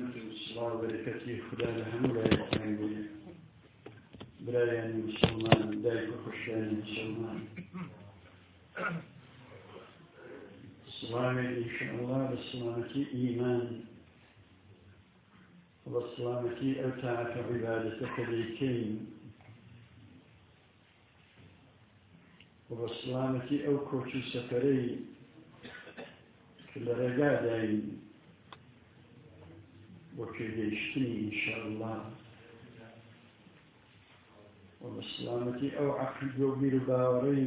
والصلاة وبركاته خدا لهم لا يقعين بني برايان مسلمان دايك وخشان مسلمان السلام إن شاء الله بالسلامة إيمان وبالسلامة أوتاعك عبادتك ليكين وبالسلامة أو كوتش سفري كل رقادين بۆ پێگەیشتنی ئینشاءله و بە سلامەتی ئەو عقیدۆ بیر و باوەڕەی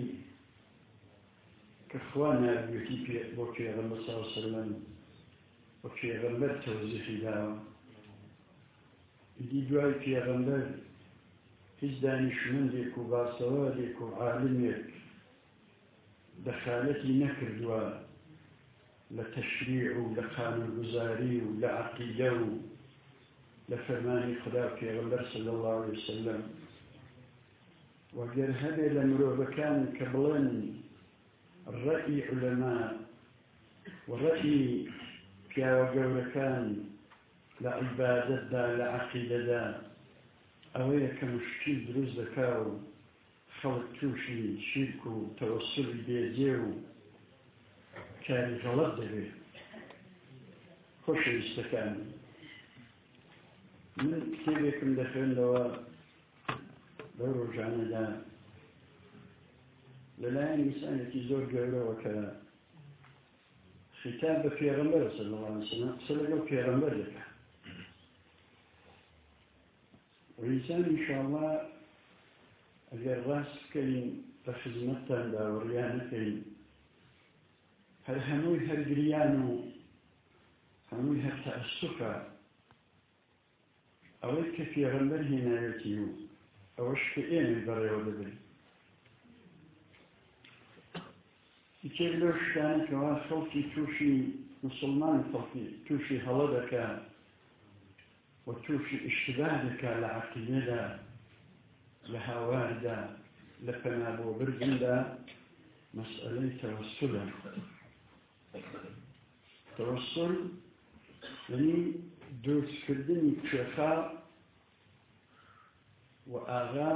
کەخوا ناویەتی پێ بۆ پێغەمبەر سا وسلم بۆ پێغەمبەر تەوزیحی داوە. دی دوای پێغەمبەر هیچ دانیشمندێک و باسەوەرێک و عالمێک دەخالەتی نەکردووە. لە تەشریع و لە قانونگوزاری و لە عقیدە و لە فەرمانی خدا پێغەمبەر صلی الله عليه وسلم. وەگەر هەبێ لە مرۆڤەکان کە بڵێن ڕەئی علەما و ڕەئی پیاوە گەورەکان لە عیبادەتدا لە عقیدەدا ئەوەیە کە مشکل دروست دەکا و خەڵک تووشی شیرک و تەوەسلی بێجێ و کاری غەڵەت دەبێت خۆشەویستەکان من کتێبێکم دەخوێندەوە لەو ڕۆژانەدا لەلایەن ئینسانێکی زۆر گەورەوە کە خیتاب بە پێغەمبەر سەڵ قسە لەگەڵ پێغەمبەر دەکات وإنسان إن شاء الله ئەگەر ڕاست بکەین بە خزمەتتان داوەڕیانەکەین هەر هەمووی هەرگریان و هەمووی هەر تەئسفە ئەوەی کە پێغەمبەر هێنایەتی و ئەوەش کە ئێمە بەڕێوە دەبێت یەکێک لەو شتانێکەوە خەڵکی تووشی مسلمان خەڵکی تووشی هەڵە دەکات وتوشي اشتباه لك لعقيدة لهواردا لفنابو برجندا ڕسل لی دروستکردنی کێخا و ئاغا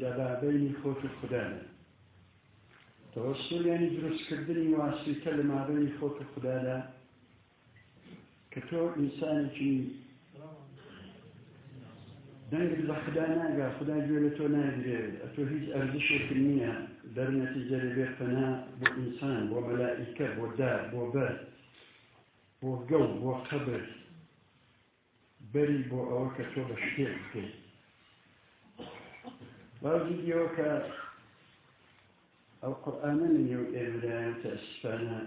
لە بابینی خۆت و خوددانە. تەوەسل ینی دروستکردنی واسیکە لە مابینی خۆت و خوددانە کە تۆ ئینسانێکی دەنگ بە خدا ناگا خدا گوێ لە تۆ ناگرێت ئە تۆ هیچ ئەرزشێک نییە. دەرنەتیجە لەبێ فەنا بۆ ئینسان بۆ مەلائیکە بۆ دار بۆ گەڵ بۆ قەبر بەری بۆ ئەوە کە تۆ بە شتێک بکەیت بازی دیەوە کە ئەو قورآانە نێ و ئێمرایان تەسفانە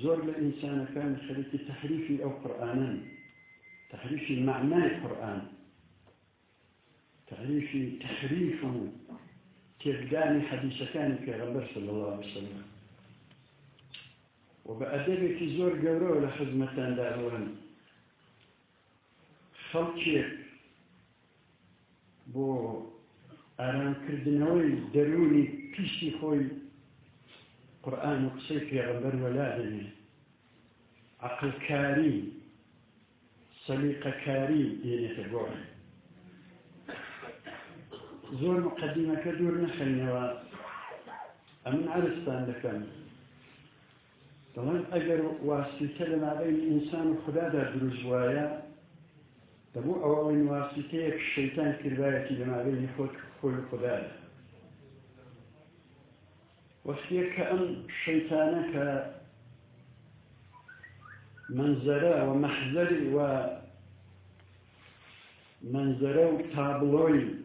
زۆر لە ئینسانەکان خەریکی تحریفی ئەو قورآانن تحریفی معنای قورآن تحريف تبداني حديث كان في غنبر صلى الله عليه وسلم. وبأدبك زور قورو لخدمة دارون خلقك بو ئارام کردنەوەی دەرونی پیشی خۆی قورآن و قسەی پێغەمبەر وەلادنێ عقلکاری سەلیقەکاری دێنێتە گۆڕ زۆر مقدمەکە دوور نەخەنەوە ئەمن عرستان دەکەن دەڵێن ئەگەر واسیتە لە مابین ئینسان و خوددادا دروست وایە دەبوو ئەوەڵین واسیتەیەک شەیتان کردایەتی لە مابینی خۆت خۆی خوددادا. وەختێک کە ئەم شەیتانە کە منزەرە و مەحزەری و منزەرە و تابلۆی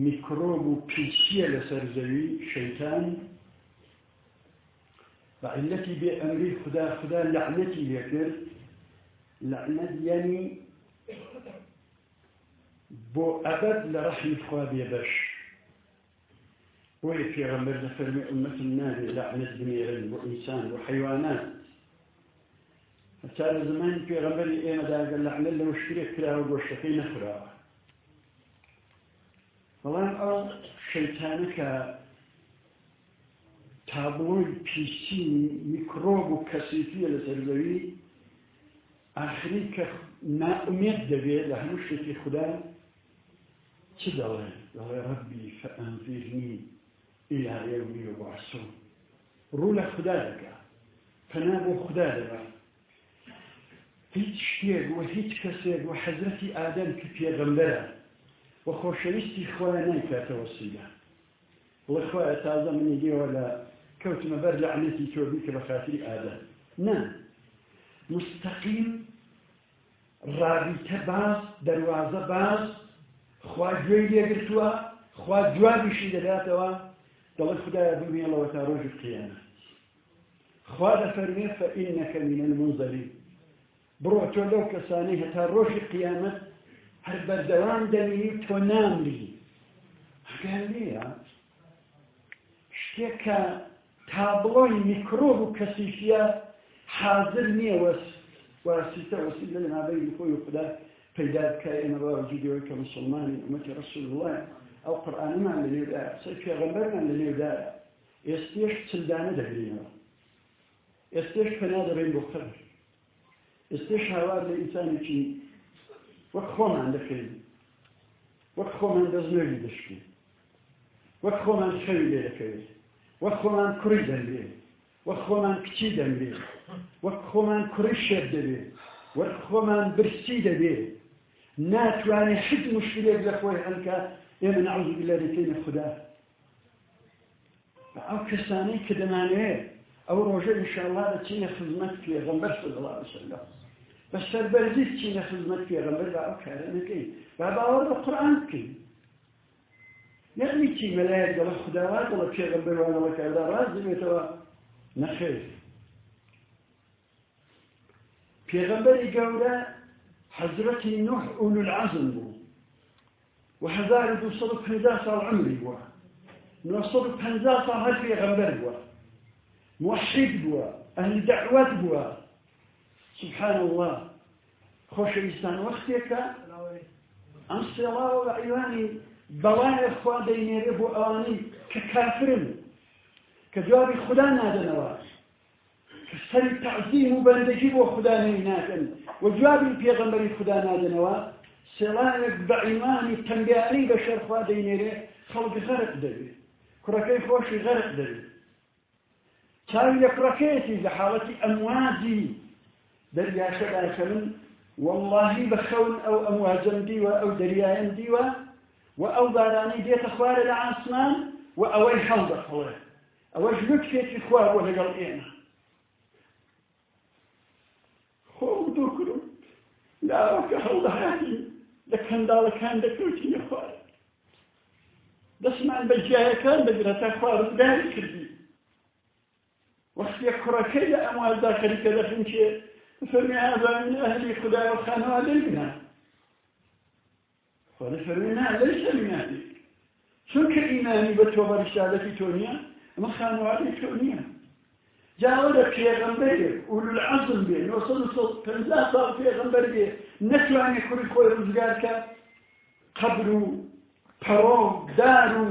میکرۆب و پیسیە لەسەر زەوی شەیتان بێ ئەمری خدا خدا لعنەتی لێکرد لعنەت یعنی بۆ ئەبەد لە ڕەحمی خوا بێبەش بۆیە پێغەمبەر دەفەرمی ئومەتم نابێ لعنەت بنێرن بۆ ئینسان بۆ حیوانات هەتا لە زمانی پێغەمبەری ئێمەدا گەر لعنەت لەوە شتێک کراوە بەڵام ئەو شەیتانە کە تابلۆی پیسی میکرۆب و کەسیفیە لە سەرزەوی آخری کە نائومێت دەبێت لە هەموو شتێکی خوددا چ دەڵێ؟ دەڵێ ڕبی فەئەنزیرنی إلى يوم يبعثون. ڕوو لە خوددا دەکا پەنا بۆ خوددا دەبا هیچ شتێک و هیچ کەسێک و حەزرەتی ئادەم کە پێغەمبەرە. و خۆشەویستی خۆیان نایکاتەوە سیدا بڵێ خۆیان تازە منی دێوە لە کەوتمە بەر لە عملەتی تۆبی کە بە خاتری ئادەم نه. مستەقیم ڕابیتە باز دەواازە باز خوا گوێی لێگرتووە خوا جوابیشی دەداتەوە دەڵێ خدایە بمێڵەوە تا ڕۆژ قیامەت. خوا دەفەرمێ فەئینەکە من المنزەرین بڕۆ تۆ لەو کەسانەی هەتا ڕۆژی قیامەت هەر بەردەوام دەمینی تۆ نامری نییە شتێک کە تابڵۆی میکرۆب و کەسیفە حاضر نییە وەس واسیتە وەسی لە نابەی خۆی و خدا پەیدا بکە ئێمە باوەجودەوەی کە مسلمانی ئومەتی ڕسول الله ئەو قورآنمان لە نێودا قسەی پێغەمبەرمان لە نێودا ئێستێش چندانە دەگرینەوە ئێستێش پەنا دەبین بۆ وەک خۆمان دەکەین وەک خۆمان دەزنەوی دەشکین وەک خۆمان خەوی لێ دەکەوێت وەک خۆمان کوڕی دەنبێ وەک خۆمان کچی دەنبێ وەک خۆمان کوڕی شێر دەبێ وەک خۆمان برسی دەبێ ناتوانێت حد مشکلێک لە خۆی هەلکە ئێمە نعوذ بالله دەکەینە خوددا ئەو کەسانەی کە دەمانوێت ئەو ڕۆژە ئینشاءالله دەچینە خزمەت پێغەمبەر صلی الله عليه وسلم بە سەربەرزی چینە خزمەت پێغەمبەر بە ئەو کارە نەکەین با باوەڕ بە قورئان بکەین یعنی چی؟ مەلایەک دەڵە خودداوا دەڵە پێغەمبەر وانەوە کاردا ڕاز دەبێتەوە نەخێر پێغەمبەری گەورە حەزرەتی نوح ئولو العزم بوو وهزار دوصد پنجاه سال عمري بوا نوصد پنجاه سال هل پیغمبر بوا موحد بوا أهل دعوت بوا سبحان الله خوش انسان وقتك ام سيلا وعيواني بەڵای خوا دەینێرێ بۆ ئەوانەی کە کافرن کە جوابی خوددا نادەنەوە. کە سەری تعزیم و بەندگی بۆ خوددا نەی ناکەن و جوابی پێغەمبەری خوددا نادەنەوە سێڵانێک بە ئیمانی تەنگیانی بە شەرخوا دەینێرێ خەڵک غەرق دەبێت کوڕەکەی خۆشی غەرق دەبێت چاوی لە کوڕەکەیەتی لە حاڵەتی ئەموازی دەریاشەداکەن واللهی بە خەون ئەو ئەمواجەم دیوە ئەو دەریایەن دیوە و ئەو بارانەی دێتە خوارە لە ئاسمان و ئەوەی هەڵ دەخڵێ ئەوەش لوتفێکی خوا بۆ لەگەڵ ئێمە خۆ دوو کرم لاوەکە هەڵدەهاتی لە کەنداڵەکان دەکەوتی خوارد دەستمان بە جیایەکان بەگرە تا خواردداری کردی وەختی کوڕەکەی لە ئەموازدا خەریکە دەخنچێ فرمي أعظم أهلي خدا وخانوا علينا قال فرمينا ليس من أهلك چونك إيماني بتوبة رسالة تونيا أما خانوا عليك تونيا جاورك پیغمبر اولو العزم بێ پنجاه ساڵ پێغمبەر بێ نەتوانێ کوری خۆی ڕزگار کە قەبر و پەڕۆ دار و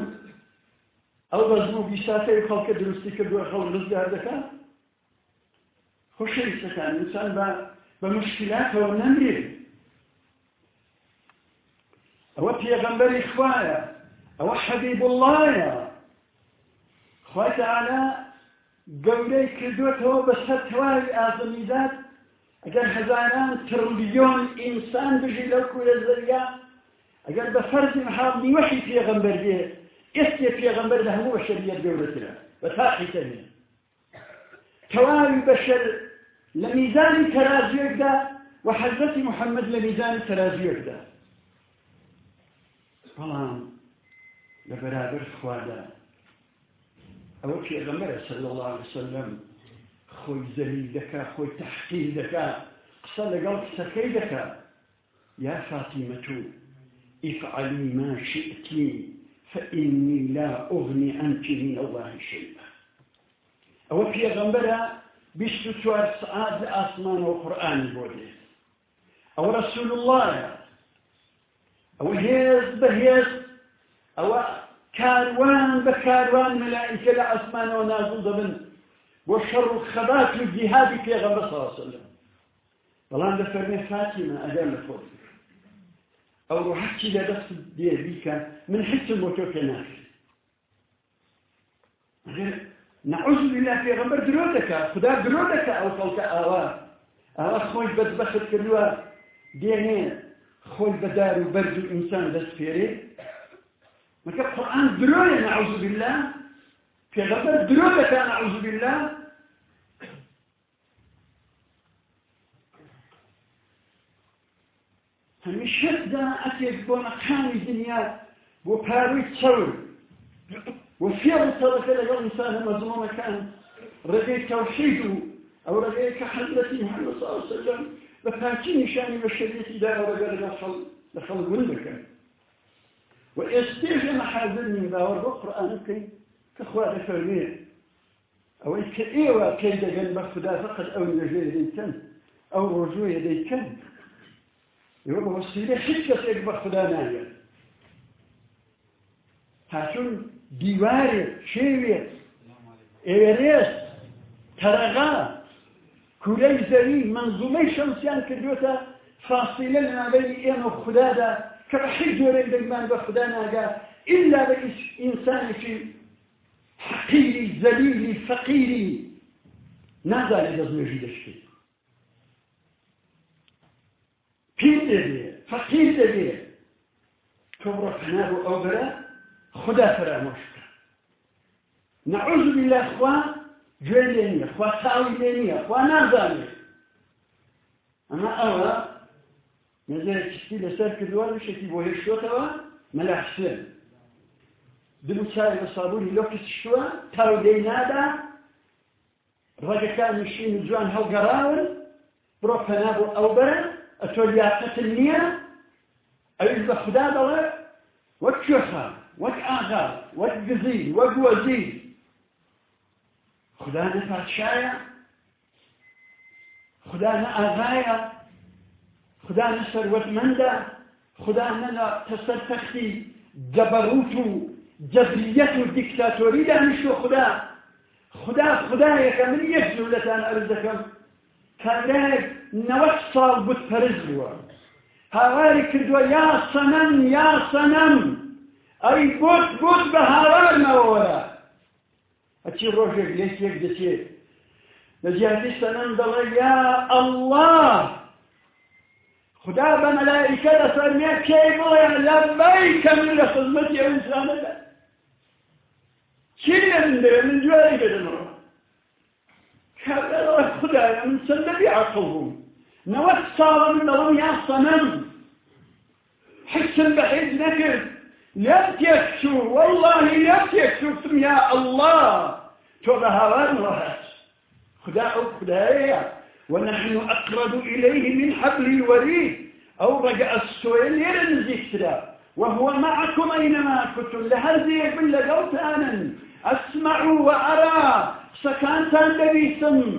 ئەو بەزم و بیساتەی خەڵکە دروستی کردووە خەڵ ڕزگار دەکات خۆشەویستەکان انسان بە بە مشکلاتەوە نەمرێت ئەوە پێغەمبەری خوایە ئەوە حەبیب اللهە خوای تعالی گەورەی کردوێتەوە بەسەر تەواوی ئازمیدات ئەگەر هەزاران تڕلیۆن ئینسان بژی لەو کوورە زەریا ئەگەر بە فەرزی محاڵ نیوەشی پێغەمبەر بێ ئێستی پێغەمبەر لە هەموو بەشەریەت گەورەترە بە تاقیتەنێ تەواوی بەشەر لە میزانی تەرازیەکدا و حەزەتی محەممەد لە میزانی تەرازیەکدا بەڵام لە بەرابەر خوادا ئەوە پێغەمبەرە صلی الله عليه وسلم خۆی زەلیل دەکا خۆی تحقیل دەکا قسە لەگەڵ قسەکەی دەکا یا فاتیمەت افعلي ما شئت فإني لا أغني عنك من الله شيئا. أو في غنبرة بشت سوار سعاد أسمان وقرآن بودي أو رسول الله أو هيز بهيز أو كاروان بكاروان ملائكة لأسمان ونازل ضمن وشر الخبات الجهاد في غنبرة صلى الله عليه وسلم فاتیمە ئەگەر لە خۆت ئەو ڕوحەکی لە دەست دێ بیکە من بۆ تۆ پێ ناکرد نعوذ بالله پێغەمبەر درۆ دەکا خدا درۆ دەکا ئەو خەڵکە ئاوا. ئاوا خۆی بەدبەخت کردووە. دێنێ خۆی بەدار و بەرز و ئینسان دەست پێرێ. مەکە قورآن درۆیە نعوذ بالله. پێغەمبەر درۆ دەکا نعوذ بالله. هەمیشەدا ئەتێک بۆ نەقانی دنیا بۆ پاروی چەور وفێڵ سەرەکە لەگەڵ ئینسانە مەزمومەکان ڕێگەی تەوحید و ئەو ڕێگەی کە حەزرەتی محەممەد صلی الله عليه وسلم بە پاکی نیشانی بە شریعتی دا ڕێگە لە خەڵک ون بکەن و ئێستێژ ئێمە حاضر نین باوەڕ بۆ قورئان بکەین کە خوا دەفەرمێ ئەوەی کە ئێوە پێی دەگەن بە خدا فقط دەیکەن ئەو ڕۆژوەیە دەیکەن ئێوە بە وەسیلە هیچ کەسێک بە خدا ناگەن هاتون دیوارێ شێوێت ئێوەرێست تەرەغا کورەی زەوی منزومەی شەمسیان کردوێتە فاصلە لە ناوەی ئێمە خوددادا کە بە حی جۆرەی دەگمان بە خوددا ناگا. ئللا بە ئینسانێکی حقیری زەلیلی فەقیری. نازانێت دەستێژی دەشتێت پیر دەبێ فەقیر دەبێ. تۆ بڕۆ پەنا بۆ ئەو بەرە خدا فرامۆش بکە نەعوذ بالله خوا گوێ لێ نییە خوا چاوی لێ نییە خوا نازانێت. ئەمە ئەوە نەزەرە چستی لەسەر کردووە شتی بۆ هێشتوتەوە مەلا حسێن دل و چاوی بە سابوونی لۆ کشتووە تاو دەی نادا ڕێگەکان نشین جوان هەڵگەڕاون بڕۆ پەنا بۆ ئەو بەرە ئەتۆ لیاقەتن نییە ئەویش بە خوددا دەڵێ وەک کوێخە وەک ئاغا وەک گزیر وەک وەزیر خدا نە پادشایە خدا نە ئاغایە خدا نە سەروەتمەندە خدا خدا. خدا خدایەکە من یەک جوولەتان ئەرز دەکەم. کابرایەک نەوەک ساڵ بوت پەرز بووە. هاواری کردووە ئەی بۆت بۆت بە هاوارمەوەرە ئەچی ڕۆژێک لێکێک دەچێت لە جیاتی سەنەم دەڵێ یا ئەڵڵاه خدا بە مەلایکە لەسەر مێ کێ بڵێ لەبەیکە من لە خزمەتی ئەو ئینسانەدا چی لە من دەوێ من جواری بدەمەوە کابرا خدایا من چەندە بیعەقڵ بووم نەوەت ساڵە من دەڵم یا سەنەم حسم بە حیز نەکرد لم تكسوا والله لم تكسوا يا الله تبع هوان رهات خداء خدايا ونحن أقرب إليه من حبل الوريد. أو رجع السؤال يرنزيكترا وهو معكم أينما كنتم لهذه يقول لقوت أنا أسمع وأرى. سكانتان دبيسم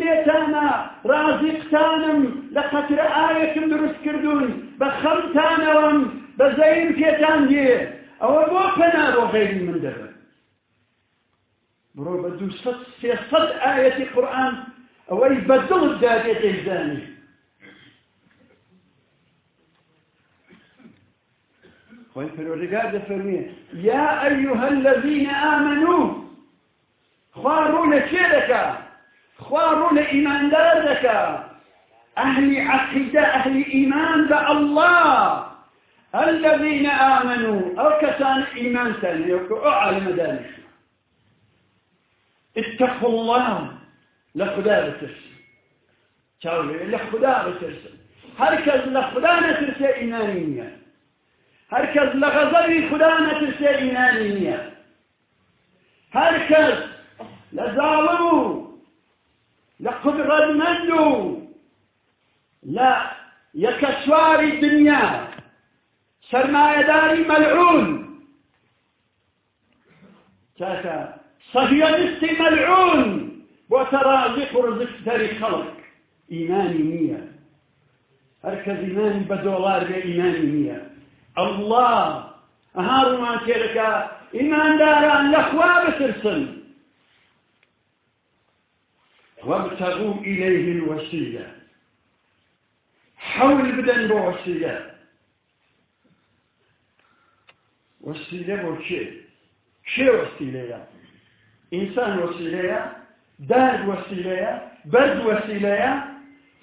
لێتانە ڕازیقتانم لە قەترە ئاەتم دروست کردوون بە خەمتانەوەم بە زەین پێتان دێ ئەوە بۆ پەنا بۆ غێری من دەبن بڕۆ بە دووسەد سێسەد ئاەتی قورئان ئەوەی بەدڵت دادێت دەیزانی خۆی پەروەردگار دەفەرمێ یا ئەیها الذين آمنوا خوا ڕوو لە کێ دەکا خوا ڕوو لە ئیماندار دەکا الذين آمنوا أو كسان إيمان ثاني أو عالم دانش اتقوا الله لخدا بترسل تاولي لخدا بترسل هركز لخدا نترسل إيمانية هركز لغضبي خدا نترسل إيمانية هركز لظالموا لقدرة منو لا يكسواري الدنيا. سرمایه داری ملعون. چاکە صهیۆنستی مەلعون بۆ تەڕازق و ڕزقتەری خەڵک. ئیمانی نییە. هەر کەس ئیمانی بە دۆڵار بێ ئیمانی نییە. ئەڵڵا ئەها ڕوومان تێدەکا ئیمانداران لەخوا بترسن. وابتغوا إليه الوسيلة حول بدن بۆ بۆ کێ کێ وەسیلەیە ئینسان وەسیلەیە دار وەسیلەیە بەرد وەسیلەیە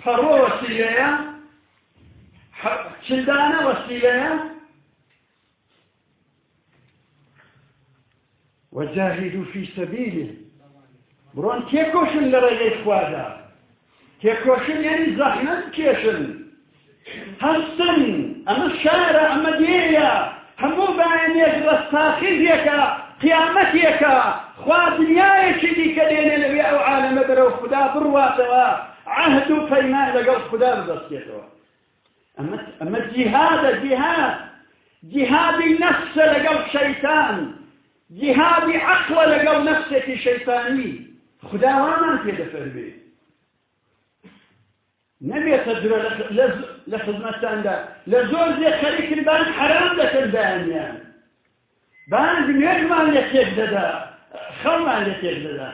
پەڕۆ وەسیلەیە چندانە وەسیلەیە وجاهدوا في سبيله برون تێکۆشن لە ڕێگەی خوادا تێکۆشن یعنی زەحمەت کێشن هەستن ئەمە شارە هەموو بایەنێک ڕستاخیزیەکە قیامەتێکە خوا دنیایەکی دیکە دێنێ لەوێ ئەو عالەمە بەرەو خوددا بڕواتەوە عهد و پەیمان لەگەڵ خوددا ببەستێتەوە ئەمە جیهادە جیهاد. جیهادی نەفسە لەگەڵ شەیتان. جیهادی عقلە لەگەڵ نەفسێکی شەیتانی. خداوامان پێدەفەربێ نەبێتە درە لە خزمەتاندا لە زۆر زێ خەریکردان حرام دەکردانیان بان نوێژمان لە تێک دەدا خەڵمان لە تێک دەدا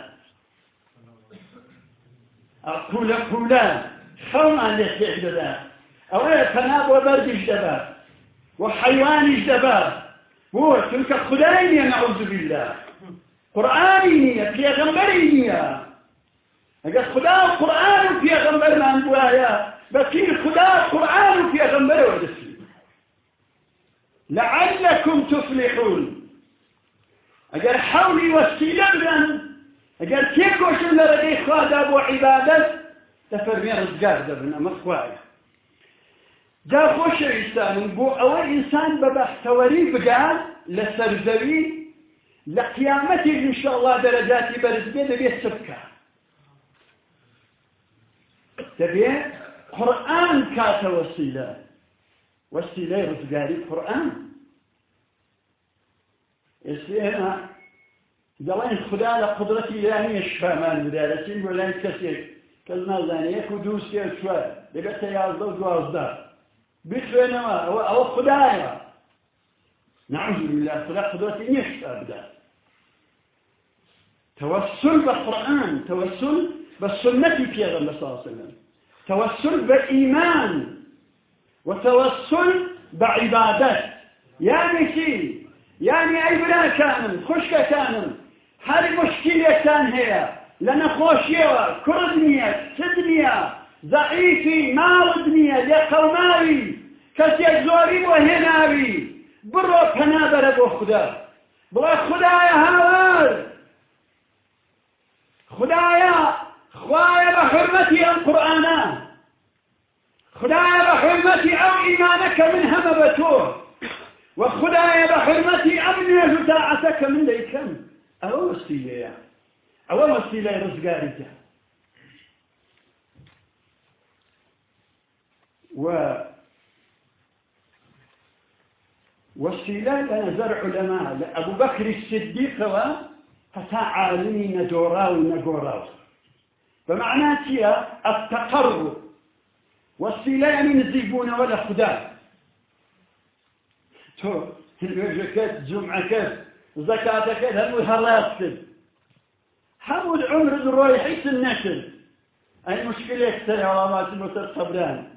قولە قولە خەڵمان لە تێک دەدا ئەوەیە پەنا بۆ بەردیش دەبات و حیوانیش دەبات بۆ چونکە نەعوذ بالله. قورآانی نییە پێغەمبەری نییە ئەگەر خدا و قورآن و پێغەمبەرمان بوایە بەپیر خدا قورآن و پێغەمبەرەوە دەستی لعلكم تفلحون. ئەگەر حولی وەسیلە بدەن ئەگەر تێکۆشن لە ڕێگەی خوادا بۆ عیبادەت دەفەرمێ ڕزگار دەبن ئەمە خوایە جا خۆشەویستانم بۆ ئەوە ئینسان بە بەختەوەری بگات لە سەرزەوی لە قیامەتی انشاءالله دەرەجاتی بەرز بێ دەبێت قورآن کاتە وەسیلە وەسیلەی ڕزگاری قورآن ئێستا دەڵێن خدا لە قدرەتی لانی شفامان بدارەچین بۆ لای کەسێک کەس نازانێت یەک و دوو سێ چوار دەبێتە یازدە و دوازدە بخوێنەوە ئەوە ئەوە نعوذ بالله. خدا قدرەتی نییە شفا توسل بالقرآن توسل بالسنة في الله صلى الله عليه وسلم. توسل بالإيمان وتوسل بعبادات. يعني شيء يعني أي بلا كانم خشك كانم. هل مشكلة كان هي لنا خوشيوة كردنية سدنية ضعيفي ماردنية لقوماوي كسيك زوري وهناوي برو پنابرة بو خدا. بڵێ خدایە هاوار خدایە حرمەتی ئەم قورآانە خدایە بە حرمەتی ئەو ئیمانەکە من هەمە بە تۆ وخدایە بە حرمەتی ئەم نوێژ و تاعەتەکە من دەیکەم ئەوە وەسیلەیە ئەوە وەسیلەی ڕزگاریتە و وسيلة لنظر علماء أبو بكر الصديق فتا عالمي ندوراو نقوراو بمعنى تيا التقرب. وسيلة يعني نزيبون ولا خدا تو تلوجكت جمعكت زكاتكت هم هراتكت هم العمر حيث النشر أي مشكلة سر علامات وسر قبران.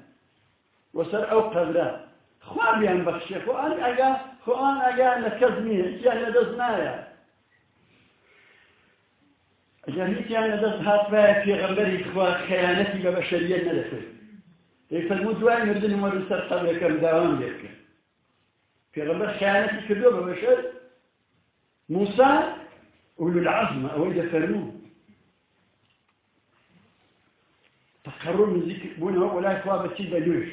وسر أو قبران. خۆیان ئەگا خۆیان ئەگا لە کەس نییە هیچیان لەدەست نایە هیچیان لەدەست هاتبایە پێغەمبەری خوا خەیانەتی بە بەشەریەت نەدەکرد فەرموو دوای مردن وەرو سەر قەبرەکەم داوام لێکرد پێغەمبەر خەیانەتی کردووە بە بەشەر موسا أولو العزم أولي دفرموه تقرر من ذكر بونه ولا يخواب تيبا لوش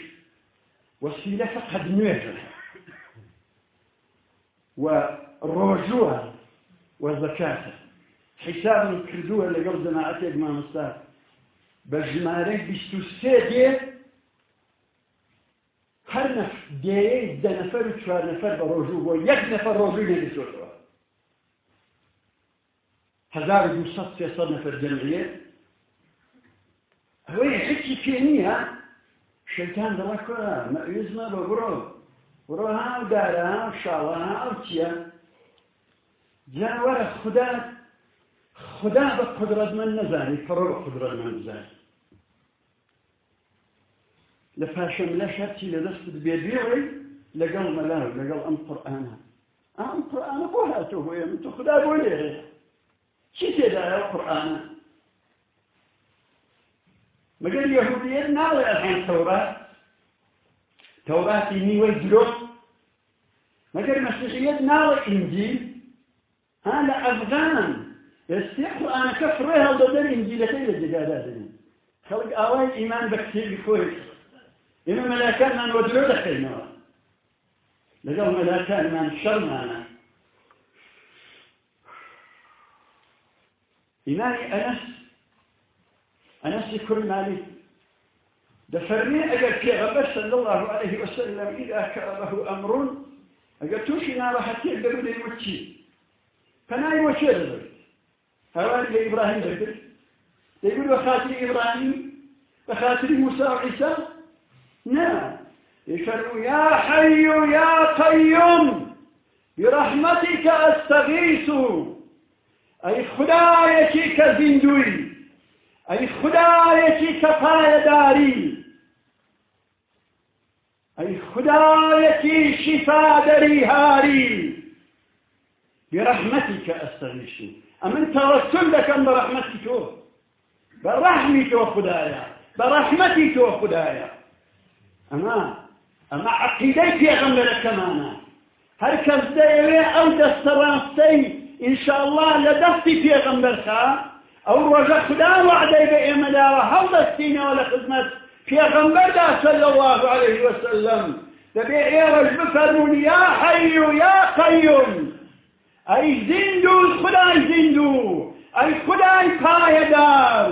وسيلة فقط نوێژە وڕۆژووە وەزەکاتە حیسابم کردووە لەگەڵ جەماعەتێک مامۆستا. بە ژمارەی بیست و سێ دێ هەر دێیەی دە نەفەر و چوار نەفەر بە ڕۆژوو بۆ یەک نەفەر ڕۆژووی نەدەچۆتەوە هەزار و دووسەد سێسەد نەفەر جەمعیە. ئەوەی هیچی پێ نییە شەیتان دەڵە کۆرە مەویزمە بە بڕۆ. بڕۆ هاو دارە هاو شاوە هاو چییە؟ جاوەرە خدا خدا بە قدرەت من نەزانی پڕۆ بە قدرەت من بزانی لە پاشەم لە شەرچی لە دەست بێبێڵی لەگەڵ مەلاو لەگەڵ ئەم قورآانە ئەم قورآانە بۆ هاتۆ هۆیە من تو خدا بۆ لێرێ چی تێدایە قورآانە مەگەر یەهودیت ناڵێ ئەهان تەورات تەوراتی نیوەی درۆ مەگەر مەسیحیت ناڵێ ئینجیل ها لە ئەفغان قورآانەکە فڕێ هەڵدەدەر ئینجیلەکەی لە جێگادا دەنێن خەڵک ئاوای ئیمان بە کتێبی خۆی ئێمە مەلاکانمان وە درۆ دەخەینەوە لەگەڵ مەلاکانمان شەرمانە إيماني أنس. أنس كل مالك دفرني أجل كيغبر صلى الله عليه وسلم إذا كأبه أمر أجل توشي نار حتى يقدروا لي وشي. فناي وشي هوالي لإبراهيم ذكر يقول وخاتر إبراهيم وخاتر موسى وعيسى نعم يشروا يا حي يا قيوم برحمتك أستغيث أي خدايتي كزندوي أي خدايتي كفاية داري أي خدايتي شفاء دري هاري برحمتك أستغيث أمن توسل لك برحمتك برحمتك خدايا. برحمتك خدايا. أما ئەمە عقیدەی پێغەمبەرە کەمانە هەر کەس دەیەوێ ئەو دەستەڕاستەی ئینشاءالله لە دەستی پێغەمبەرخە ئەو ڕۆژە خدا وعدەی بە ئێمەداوە هەڵدەستینەوە لە خزمەت پێغەمبەردا صلى الله عليه وسلم. دەبێ ئێوەش بفەرمون یا حەی و یا قەیوم ئەی زیندوو خدای زیندوو ئەی خدای پایەدار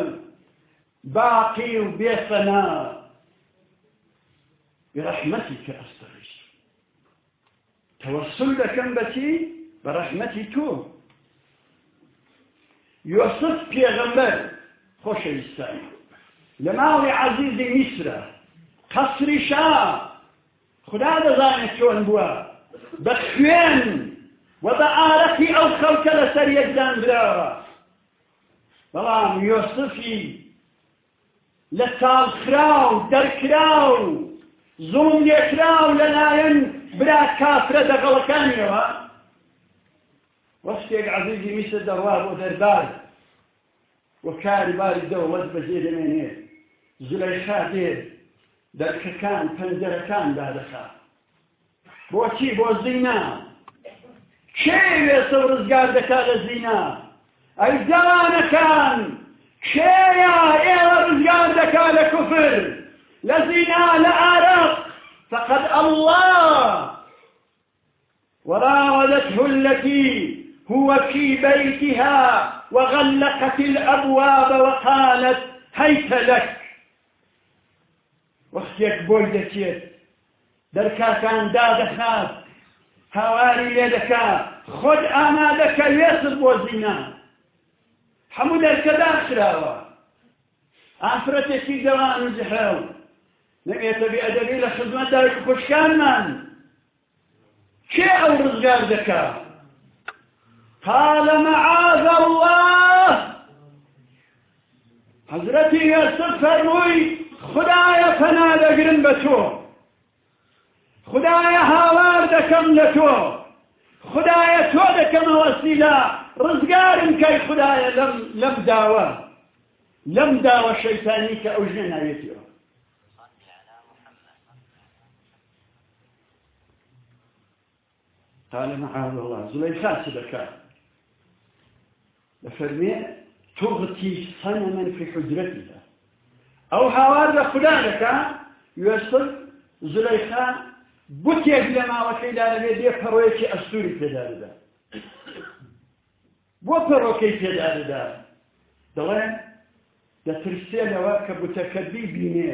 باقی و برحمتك أستغيث. توسل لكم بتي برحمتي تو يوسف بيغمبر خوش الإسلام لماوي عزيز مصر قصر شاه. خدا دەزانێت چۆن بووە بە و بە ئارەتی ئەو خەڵکە لەسەر یەکدانراوە بەڵام یۆسفی لە تاڵخرا و دەرکرا و زوم لێکراو لەلایەن برا کافرە دەگەڵەکانیەوە وەستێک عزیزی میسە دەڕوا بۆ دەربار. و کاری باری دەوڵەت بەجێ دەمێنێ. زلەیخا دێ دەرکەکان پەنجەرەکان دادەخا. بۆچی؟ بۆ زینا. و ڕزگار دەکا لە زینا ئەی جوانەکان کێیە ئێوە ڕزگار دەکا لە کوفر لزنا لآرق فقد الله وراودته التي هو في بيتها وغلقت الأبواب وقالت هيت لك. وەختێک بۆی دەچێت دەرکاتان دادەخات هاواری لێ دەکات خۆت ئامادەکە وێست بۆ زینا. هەموو دەرکە داخراوە. ئافرەتێکی دەوان و جەحەو نەبێتە بێئەدەبی لە خزمەت دایک خوشکانمان کێ ئەو ڕزگار دەکا؟ قال معاذ الله. حضرتی یوسف فەرمووی خدایە پەنا دەگرم بە تۆ. خدایە هاوار دەکەم لە تۆ. خدایە تۆ دەکەمە وەسیلە ڕزگارم کەی خدایە لەم داوە. لەم داوە شەیتانی کە ئەو قال معاذ الله. زليخا سبكا. لفرمي تغتي صنما في حجرتها أو هوار خلالك يوصل زليخا بوتێک لە ماوەکەیدا لەبێت دێ پەڕۆیەکی ئەستوری پێدادا بۆ پەڕۆکەی پێدادا دەڵێن دەترسێنەوە کە بوتەکە بیبینێ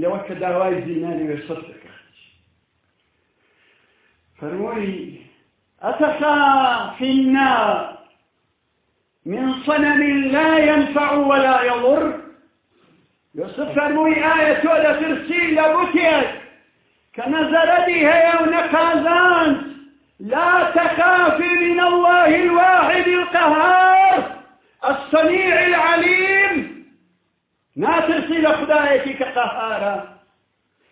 لەوە کە داوای زیینانی وێسەر دەکات. فەرمۆی أتخاف النار؟ من صنم لا ينفع ولا يضر؟ يوسف فرموي آية ولا ترسيل لبكيت كنزل بها ونقازان لا تخافي من الله الواحد القهار. الصنيع العليم. ما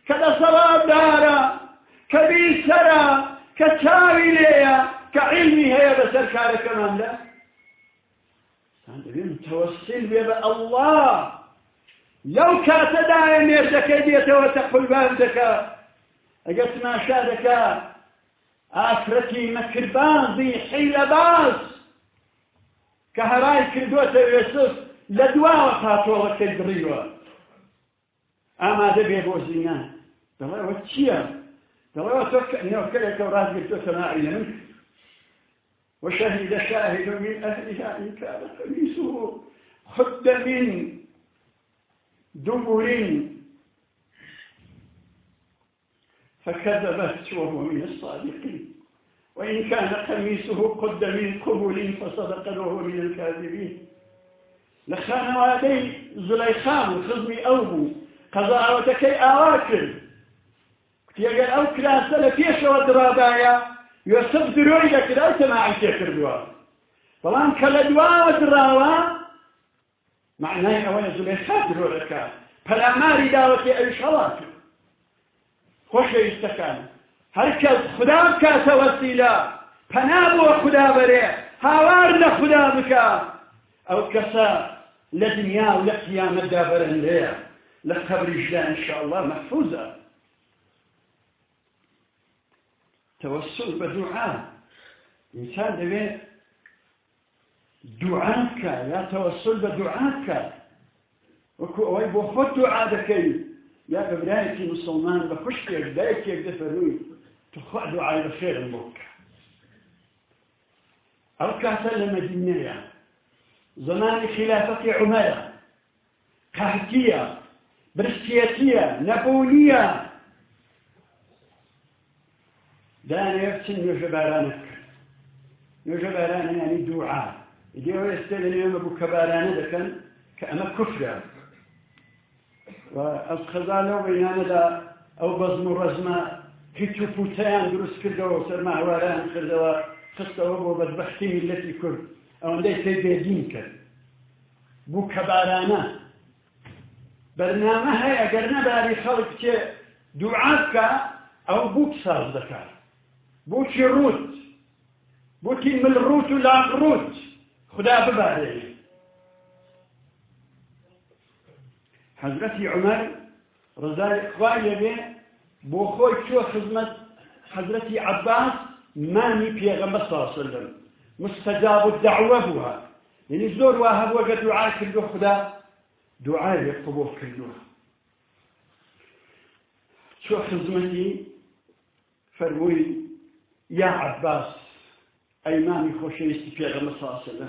کە دەسەڵاتدارە کە بیسەرە کە چاوی لێیە کە عیلمی هەیە بەسەر کارەکەماندا دەبێت متەوەسل بێ بە ئەڵڵا لەو کاتەدایە مێردەکەی دێتەوە تەقلبان دەکات ئەگەر تماشا دەکات ئافرەتی مەکربازی حیلەباز کە هەرای کردووەتە وێسف لە دواوە پاتۆڵەکەی بڕیوە ئامادە بێ بۆ زینا دەڵێەوە چییە دەڵێەوە تۆ نێوکەرێکە ڕازگرتۆ ناعی من وشهد شاهد من أهلها إن كان قميصه خد من دبر فكذبت وهو من الصادقين. وإن كان قميصه قد من قبل فصدقت وهو من الكاذبين. لخان وادي زليخان خزمي أوبو. قەزاوەتەکەی ئاوا کرد کتێگەر ئەو کراسە لە پێشەوە درابایە یۆسف درۆی دەکرا تەماعی تێ کردووە بەڵام کە لە دواوە دراوە معنای ئەوەیە زولێخا درۆ دەکات پەلاماری داوەتی ئەویش هەڵا کرد خۆشەویستەکان هەرکەس خدا بکاتە وەسیلە پەنا بۆ خدا بەرێ. هاوار لە خدا بکە. ئەو کەسە لە دنیا و لە قیامەتدا بەرەندەیە. لقبر إن شاء الله محفوظة توسل بدعاء إنسان دبي دعاك يا توسل بدعاك وكو أوي بوخوت دعاء دكي يا ببرايتي مسلمان بخشك بدايك يقدفروي تخوع دعاء بخير الموك أركعت لمدينة زمان خلافة عمر قهتية برشتيتية نەبوونیە دانەیە بچن نوێژە بارانە کرد نوێژە بارانە ینی دوعا ئیدێەوە ئێستا لە نوێمە بوو کە بارانە ئەمە کوفرە و ئەس خەزا لەو بەیانەدا ئەو بەزم و ڕەزمە هیچ و پوتەیان دروست کردەوە سەرما هەواران کردەوە خستەوە بۆ بەدبەختی میلەتی کورد. ئەوەندەی پێی بێدین کرد. بوو کە بارانە بەرنامە هەیە ئەگەر نەداری خەڵک بچێ دوعا بکە ئەو بووک ساز دەکات بووکی ڕوت؟ بووکی مل ڕوت و لاق ڕوت. خدا ببارێ حەزرەتی عمەر ڕزای خوای لەبێ بۆ حەزرەتی عەباس مانی پێغەمبەر صلی الله علیه وسلم. مستجاب الدعوة بووە یعنی زۆر وا هەبووە گە دوعا کردو خدا دوعای قبول کردووە چۆ خزمەتی یا عباس ئەیمانی خۆشەویستی پێغەمە ساسەدە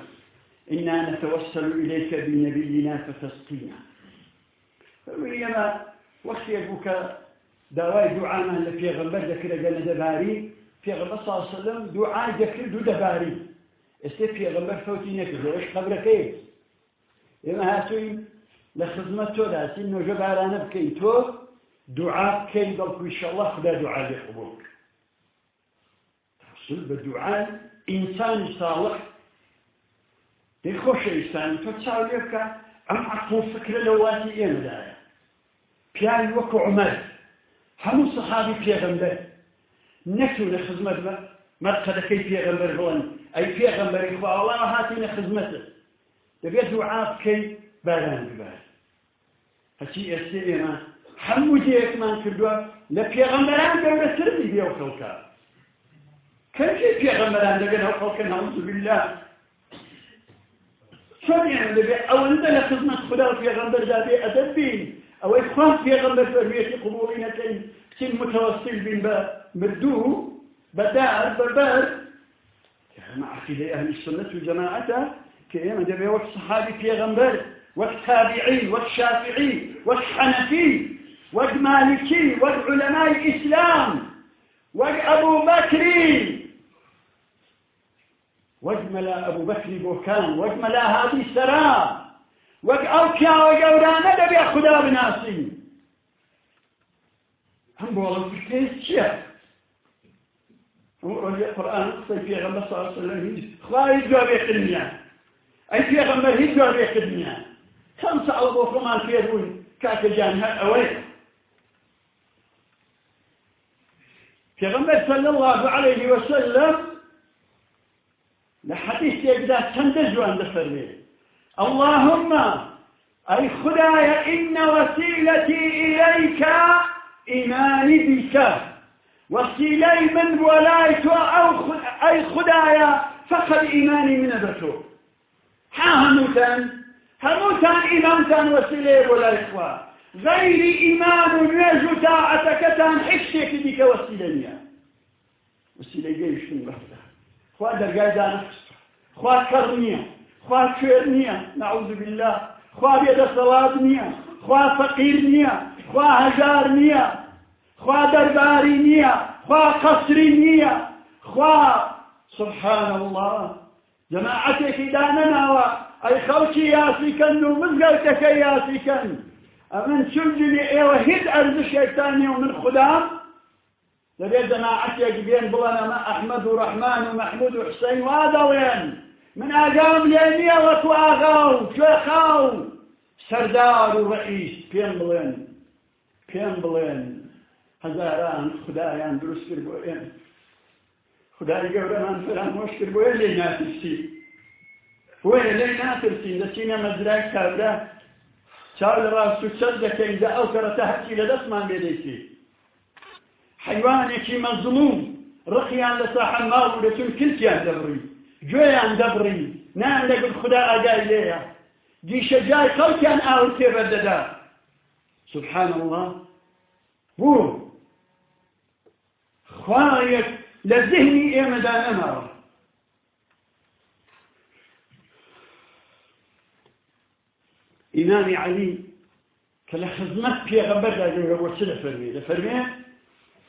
إنا نتوسل إليك بنبينا فتسقينا ذكر قال دباري في غنبر صلى الله عليه وسلم دعاء ذكر دو دباري. استي في غنبر فوتي نكذا إيش قبرك إيه إما هاتوين لە خزمەت تۆداسی نوێژە بارانە بکەین تۆ دوعا بکەین دڵکو ئینشەڵڵا خدا دوعا لێ قبول تحصل بە دوعای ئینسانی ساڵح دەی خۆشەویستانی تۆ چاو لێ بکە ئەم عەقڵ فکرە لە واتی ئێمەدایە پیاوی وەکو عومەر هەموو سەحابی پێغەمبەر. نەچوو لە خزمەت بە مەرقەدەکەی پێغەمبەر بڵێن ئەی پێغەمبەری خوا وەڵا هاتینە خزمەتت دەبێت دوعا بکەین باران ببار. هەچی ئێستا ئێمە هەموو جەیەکمان کردووە لە پێغەمبەران گەورەترنی بێ و خەڵکە. کەچی پێغەمبەران دەگەن ئەو خەڵکە؟ نەعوذ بالله. چۆن یان دەبێ ئەوەندە لە خزمەت خدا و پێغەمبەردا بێ ئەدەب بین؟ ئەوەی خوان پێغەمبەر فەرموویەتی قبوڵی نەکەین بچین متوسل بین بە مردوو بەدار بەبەر ئەمە عقیدەی ئەهلی سنەت و جەماعەتە کە ئێمە دەبێ وەک سەحابی پێغەمبەر والتابعي والشافعي والحنفي والمالكي والعلماء الإسلام وأبو بكر. واجمل أبو بكر بوكان واجمل هذه السرام وأوكيا وجورانا دبي خدا بناسي هم بولو في كيس شيء القرآن قصي في غمبة صلى الله عليه وسلم خواهي جواب يخدميان أي في غمبة هي جواب يخدميان كم سأل بۆ خۆمان فێر بووین کاکە جان هەر ئەوەیە پیغمبر صلى الله عليه وسلم لحديث يقدر تندزوا عند فرمي اللهم أي خداي إن وسيلتي إليك إيماني بك. وسيلي من ولايت أو أي خدايا فقد إيماني من بتو ها هموتان هموتان إيمانتان وسيلي ولا إخوة غير إيمان نجو تاعتك تان حشيك بك وسيلنيا وسيلي جيش من بحثة خوا درقاي دانفس خوا كرنيا. خوا كرنيا نعوذ بالله. خوا بيد صلاة نيا خوا فقير نيا خوا هجار نيا خوا درباري نيا خوا قصري نيا خوا سبحان الله جماعتك داننا أي خلقي ياسكن ومزقلتك ياسكن أمن شنجني إيوه هيد أرز الشيطاني ومن خدام. لبيت جماعتك بين بلنا ما أحمد ورحمن ومحمود وحسين وهذا وين؟ من أقام لينيا وتواغاو شيخاو سردار ورئيس بين بلين بين بلين هزاران خدایان دروست کرد بۆ ئێمە خدای گەورەمان فرامۆش کرد بۆیە لێ ناترسی. بۆیە لێ ناترسین دەچینە مەزرای کابرا. چاو لە ڕاست و چەند دەکەین دە ئەو کەرەتە هەرچی لە دەستمان بێدەیتی حیوانێکی مەزلوم ڕقیان لە ساحە ماڵ و دەچون کلتیان دەبڕی. گوێیان دەبڕی نان لەگەڵ خدا ئاگای لێیە. گیشە جای خەڵکیان ئاور تێبەردەدا سبحان الله بوو خوایەک لە ذهنی ئێمەدا نەماوە. ئیمامی عەلی کە لە خزمەت پێغەمبەردا جێگەبووە چ دەفەرمێ دەفەرمێ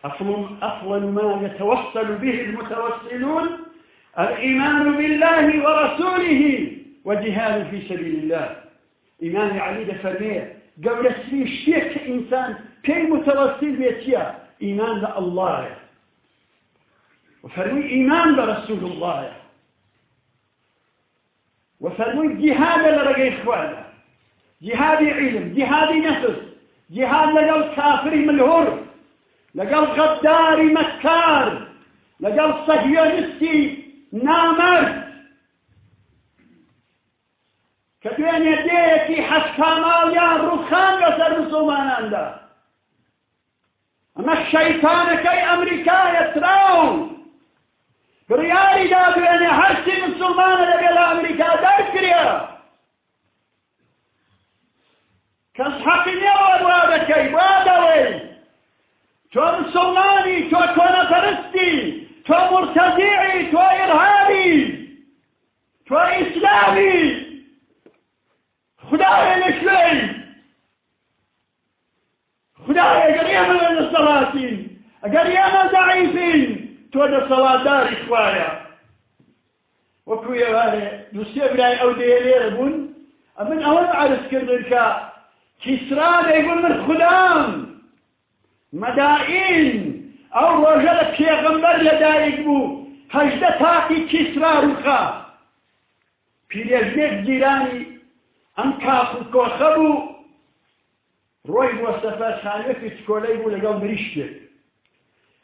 أفضل ما يتوصل به المتوسلون الإيمان بالله ورسوله وجهاد في سبيل الله. إمام علي دفرميه قبل سري الشيخ إنسان كي متوسل بيتيا إيمان الله. وفرمي إيمان برسول الله. وفرمي جهاد لرقي إخوانا جهاد علم جهاد نفس جهاد لقل كافر ملهور لقل غدار مكار لقل صهيونستي نامرد. کە دوێنێ دەیەکی حەشکاماڵ یان ڕووخان لەسەر مسلماناندا. ئەمە شەیتانەکەی ئەمریکایە تراون. بڕیاری دا دوێنێ هەرچی مسلمانە لەبێ لە ئەمریکا دەرکرێ کەس حەقی نیەوە وا دەکەی وا دەڵێی تۆ مسلمانی تۆ کۆنەپەرستی تۆ مرتەزیعی تۆ ئیرهابی تۆ ئیسلامی خدایە لەکوێی خدایە ئەگەر ئێمە لە دەسەڵاتین ئەگەر ئێمە ضعیفین تۆ دەسەڵاتداری خوایە وەکو ێوارێ دووسێ برای ئەو دەیە لێرە بوون ئەمن ئەوەن عرض کردن کە کیسرا دەیبوون من خودام مەدائین ئەو ڕۆژە لە پێغەمبەر لەدایک بوو. هەژدە تاقی کیسرا ڕووخا پیرێژنێک جیرانی ئەم کاف و کۆخە بوو. ڕۆی بۆ سەفەر خانوێکی چکۆلەی بوو لەگەڵ مریشتێک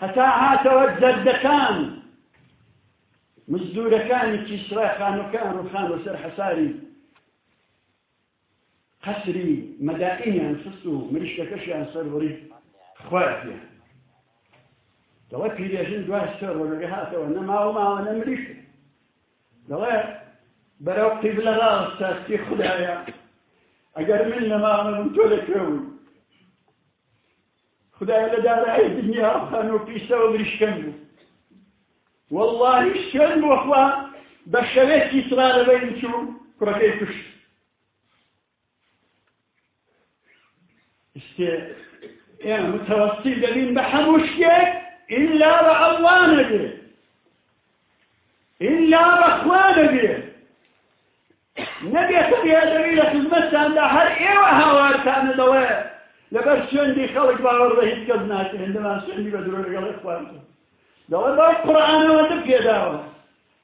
هەتا هاتەوە جەردەکان. مزدورەکانی کیسرا خانوەکان ڕوخان وەسەر حەساری. قەسری مەدائینیان سست و مریشکەکەشیان سەربڕی خوارد دەڵێ پیرێژن دوای سەر وەگە هاتەوە نەماوە ماوە نەمریش دەڵێ بەرەو قیبلە ڕاستاستی خدایە ئەگەر من لەماوە من تۆ لەکەوت خدای لە دارایی دنیا خان و پیسەوە بریشکەن بوو والله شکەن بۆخوا بە شەوێکی سرا لەبەین چوو کوڕەکەی کوشت ئێمە متەوەستی دەبین بە هەموو شتێک ئللا بە ئەڵوا نەبێ ئللا بەخوا نەبێ نەبێتە بێدەوی لە خزمەتتاندا هەر ئێوە هاوارتانە دەڵێ لەبەر شوێندی خەڵک باوەڕ بە هیچ کەس ناکرێن دەمان شوێندی بە درۆ لەگەڵی خوارد دەڵێ باو قورآانەوەندم پێداوە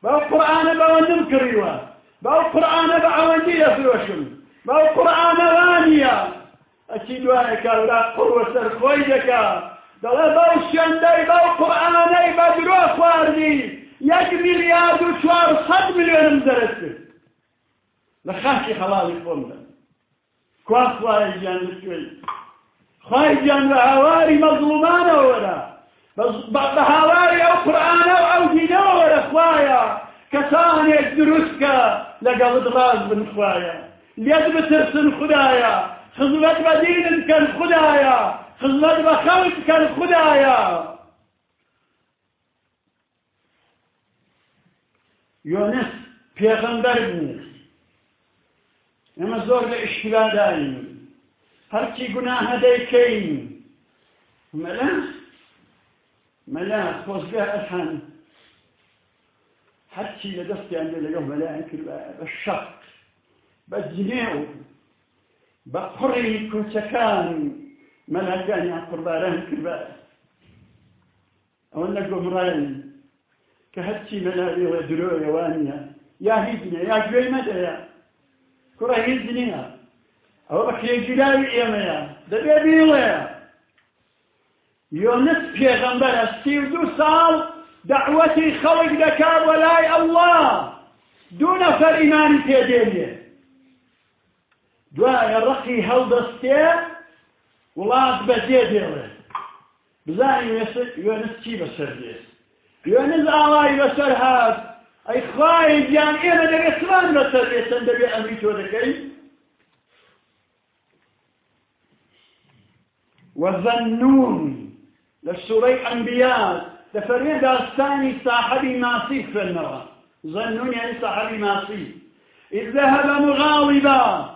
باو قورآانە بەوەندم کڕیوە باو قورآانە بە ئەوەندی دەفرۆشم باو قورآانەوانیە ئەچی دوایە کاورا قڕوە سەر خۆی دەکا دەڵێ بەو شێندەی بەو قورآانەی بە درۆ خواردی. یەک میلیارد و چوار سەد میلیۆنم دەرەت کرد لە خاکی خەڵاوی خۆمدا کوا خوای گیان لەکوێی خوای گیان بە هاواری مەزڵومانەوە وەرە. بە هاواری ئەو قورآانە و ئەو دینەوە وەرە خوایە کەسانێک دروستکە لەگەڵت ڕاز بن خوایە لێت بترسن خدایە. خزمەت بە دینت کەن خدایە. خزمەت بە خەڵک کەن خدایە یۆنس پێغەمبەر بوو ئێمە زۆر لە ئشتیلا داین هەرچی گوناهە دەیکەین مەلا مەلا خۆزگە ئەسان هەرچی لە دەستیان لێ لەگەڵ مەلایان کرد بە شەق بە جنێ و بە مەلاگانیان قورباران کرد ئەوە لە گۆمڕایان کە هەرچی مەلاوێ درۆیەوانە یا هیچ نیە یا گوێی مەدەیە. کوڕە هیچ نییە. ئەوە بە خێگیراوی ئێمەیە. دەبێ بیڵەیە یۆنس پێغەمبەرە سی و دوو ساڵ دعوەتی خەڵک دەکات وەلای ئەڵڵا دوو نەفەر ئیمانی پێدێنێ. دوایە ڕقی هەڵدەستێ وڵات بەجێ دێڵێ بزانی یۆنس چی بەسەر دێت یۆنس ئاوای بەسەر هات ئەی خوای گیان ئێمە دەبێت سوان بەسەر بێتن دەبێت ئەمری تۆ دەکەی وەزەنون لە سوڕەی ئەنبیات دەفەرمێ داستانی صاحبی ماسی خوێنەوە ظنون يعني صاحبي ماسی إذ ذهب مغاضبا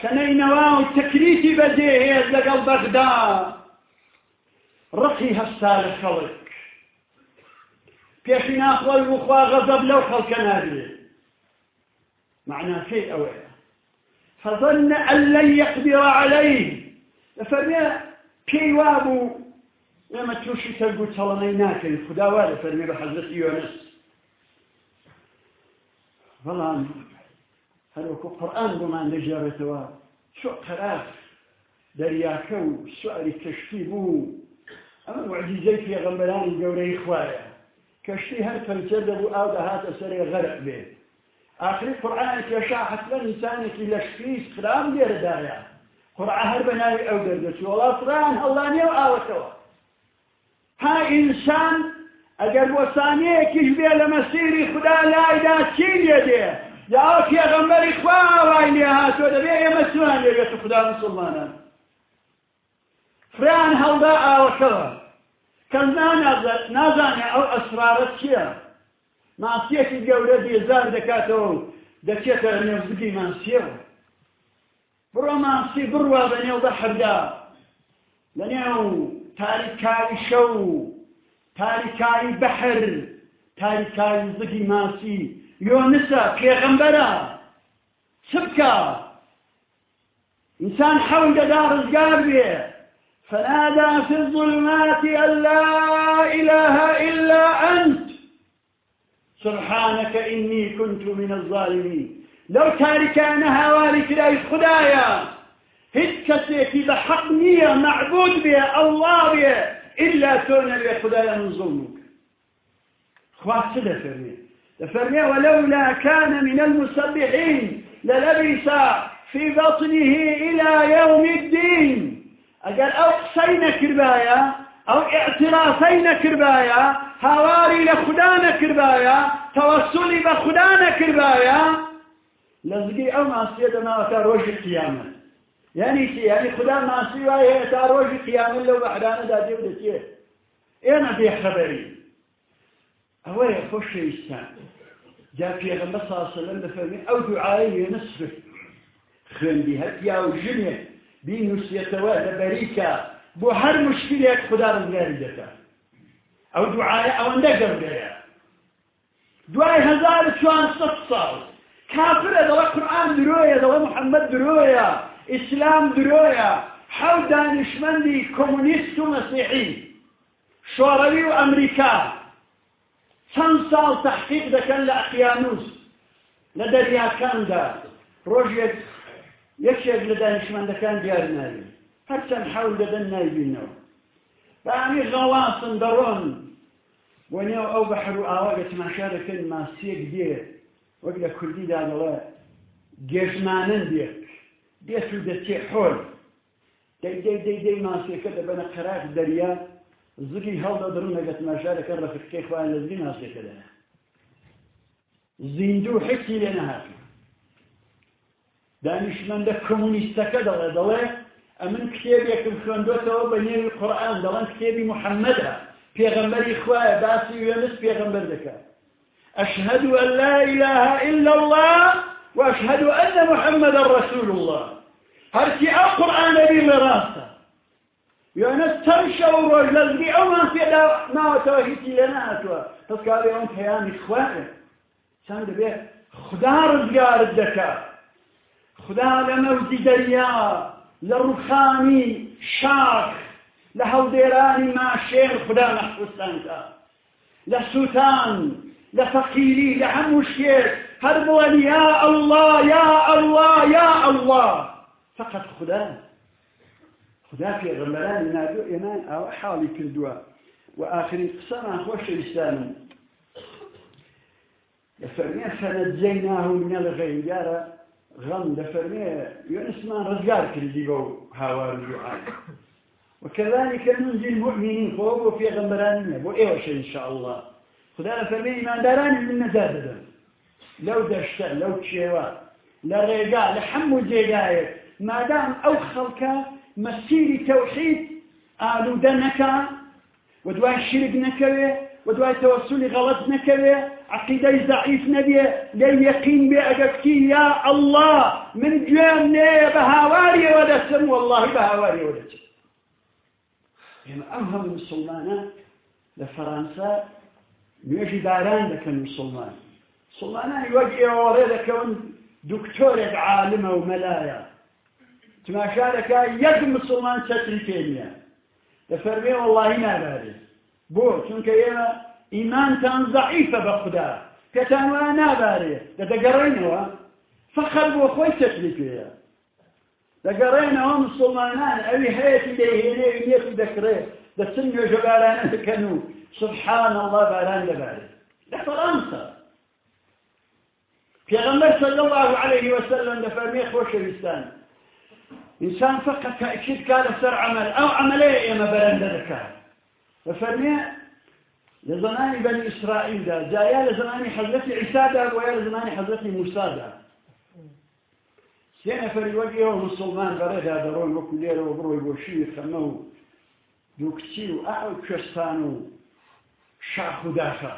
کەنەینەوە و بەجێ هێز لەگەڵ بەغدا ڕقی هەستا لە خەڵک پێشی ناخۆی بخوا غەزەب لەو خەڵکە نابێت معناکەی ئەوەیە فظن أن لن يقدر عليه. فەرمێ پێی وابوو ئێمە تووشی تەرگ و چەڵەنەی ناکەین خداوا لە فەرمێ هەروەکو قورآن بۆمان دەژێڕێتەوە شو قەراف دەریاکە و سواری کەشتی بوو ئەمە معجزەی پێغەمبەرانی گەورەی خوایە کەشتی هەر پەنچە دەبوو ئاو دەهاتە سەرێ غەرق بێت آخری قورآن کێشا حتما ئینسانێکی لەشکریس خرام لێرەدایە هەر بە ناوی ئەو دەردەچی وڵا فڕان هەڵانێ و ئاوەتەوە ها ئەگەر بۆ سانەیەکیش بێ لە مەسیری خوددا لایدا چی لێ دێ یا پێغەمبەری خوا وای لێ هاتووە دەبێ ئێمە چوان لێبێت خدا مسلمانان. فریان هەڵدا ئاوەکەوە. کەس نازانێ ئەو ئەسرارەت چییە؟ ماسیەکی گەورە بێزار دەکاتەوە و دەچێتە نێوزگی ماسیەوە بڕۆ ماسی بڕوە بە نێو بەحردا. لە نێو تاریکاری شەو تاریکاری بەحر تاریکاری زگی ماسی یۆنسە پێغەمبەرە چ بکە ئینسان حەول دەدا فنادى في الظلمات أن لا إله إلا أنت. سبحانك إني كنت من الظالمين لو تاركان هوارك لا خدايا هیچ کەسێکی بە حەق نییە معبود بێ بێ إلا تۆنە بێ خدایە من ظلمك خوا چ دەفەرمێت فرمي ولولا كان من المسبحين للبس في بطنه إلى يوم الدين. أقل أو قصين كربايا أو اعترافين كربايا هواري لخدان كربايا توسلي بخدان كربايا. لزقي أو معصية ما وتا روج القيامة. يعني يعني خدا معصية هي تا روج القيامة لو بحدانا دا ديو دتيه أنا في خبري؟ ئەوەیە خۆشەویستان جا پێغەمبەر صلی الله علیه و سلم دەفەرمی ئەو دوعایە نسبت خوێندی هەتیا و ژنێ بینوسیەتەوە لە بەریکە بۆ هەر مشکلێک خدا ڕزگاری دەکات ئەو دوعایە ئەوەندە گەورەیە دوای هەزار چوارسەد ساڵ کافرە دەڵێ قورئان درۆیە دەڵێ محەممەد درۆیە ئیسلام درۆیە حەو دانیشمەندی کۆمونیست و مەسیحی شۆڕەوی و ئەمریکا. چەند ساڵ تحقیق دەکەن لە ئەقیانوس لە دەریاکاندا. ڕۆژێک یەکێک لە دانیشمەندەکان دیار ناوی. هەرچەند حەول دەدەن نایبینەوە. بەانی غەڵاسن دەڕۆن. بۆ نێو ئەو بەحر و ئاواگە تماشا دەکەن ماسیەک دێ. وەک لە کوردیدا دەڵێ گێژمانن دێک. دێت و دەچێ حۆل. دەی دەی دەی دەی ماسیەکە دەبەنە قەراق دەریا. زگی هەڵدا دڕن لەگە تماشا دەکەن ڕەفکەی خوان لە زگی ماسیەکەدا زیندوو حسی لێ نەهاتوو دانیشمەندە کۆمونیستەکە دەڵێ دەڵێ ئەمن کتێبێکم خوێندۆتەوە بە نێوی قورآن دەڵێن کتێبی محەممەدە پێغەمبەری خوایە باسی وێنس پێغەمبەر دەکات أشهد أن لا إله إلا الله وأشهد أن محمدا رسول الله. هرتي القرآن بي مراسة يونس تمشى وروج لزقي أو ما في ما توهيتي لنا أتوا تسكاري أنت هيامي إخواني سان دبي خدا رزقار الدكار خدا لموزي دريا لروخاني شاك لهوديراني ما شير خدا محفوظانك لسوتان لفقيري لعمو الشيخ هربوا يا الله يا الله يا الله. فقط خدا. خدا في غمران نادو إيمان أو حالي كردوا. وآخر قصنا خوش الإسلام. لفرمي فنجيناه من الغيب يارا غم لفرمي يونسمان رزقار كردي بو هاوار الجوعان. وكذلك ننجي المؤمنين فهو في غمران. بو إيوش إن شاء الله. خدا لفرمي إيمان داراني من نزادة لو دشت لو تشيوا لرجع لحمو جيجاية ما دام أو مسيري توحيد آلو دنكا ودواي الشرك نكوي ودواي توسلي غلط نكوي عقيدة ضعيف نبي لا يقين بأجبتي يا الله من جوان بهاواري ودسم والله بهاواري ودسم يعني أوهم المسلمان لفرنسا نوێژی داران دەکەن مسلمان. مسلمانانی وەک ئێوەڕێ دەکەون دکتۆرێک عالمە و مەلایە. تماشا دەکا یەک مسلمان چەتری پێ نییە دەفەرمێ وەڵی نابارێت بۆ چونکە ئێمە ئیمانتان زەعیفە بە خوددا پێتان وایە نابارێت دەدەگەڕێنەوە فقط بۆ خۆی چەتری پێەیە دەگەڕێنەوە مسلمانان ئەوی هەیەی دەهێنێ نێتی دەکرێت دەچن نوێژە بارانە دەکەن و سبحان الله باران لبارد لفرنسا پیغمبر صلى الله عليه وسلم لفرمي خوش الإنسان إنسان فقط تأكيد كان سر عمل أو عملية إما برند ذكاء ففرمي لزمان بني إسرائيل دا جايا لزمان حضرت عيسى دا ويا لزمان حضرت موسى دا. سينا فريوجي هو مسلمان برد هذا رون وكلير وبروي بوشي خمو دوكتي وأعو كشتانو شاخ و داخە